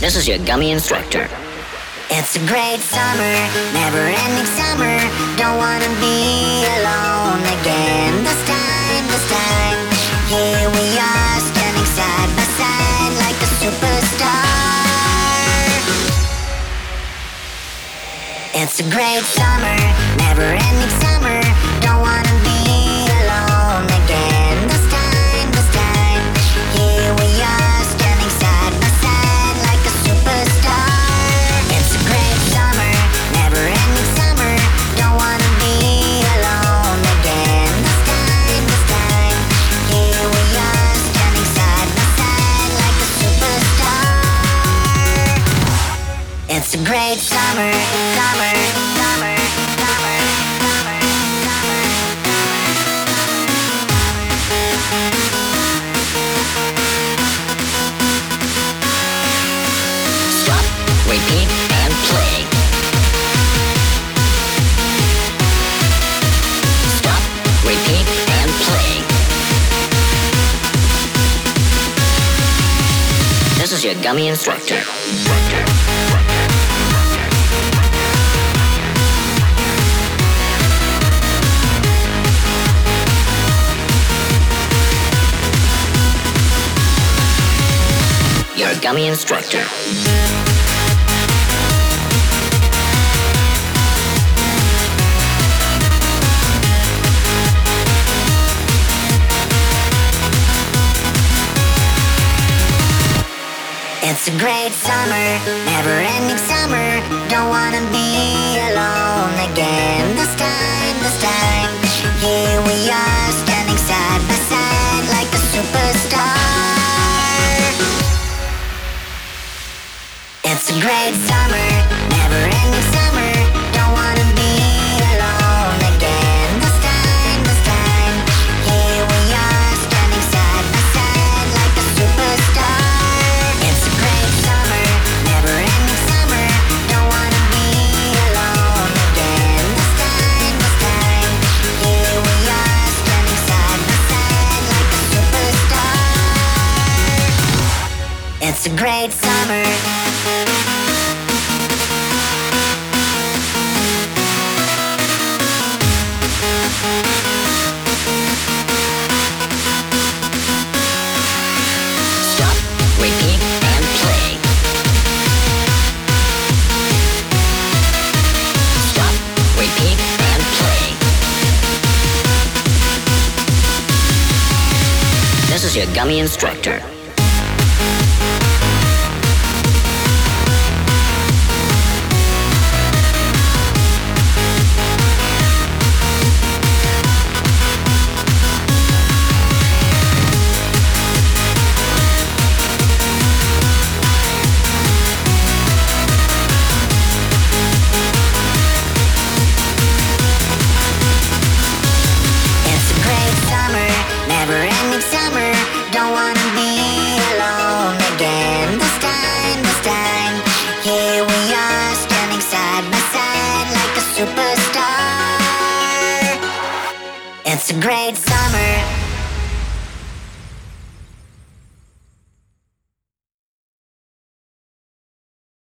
This is your gummy instructor. It's a great summer, never ending summer. Don't wanna be alone again. This time, this time, here we are, standing side by side like a superstar. It's a great summer, never ending summer. It's a great summer, summer. Stop, repeat, and play. Stop, repeat, and play. This is your gummy instructor. Gummy instructor. It's a great summer, never ending summer. Don't wanna be alone again. This time, this time, It's a great summer, never ending summer. It's a great summer. Stop, repeat, and play. Stop, repeat, and play. This is your gummy instructor. It's a great summer,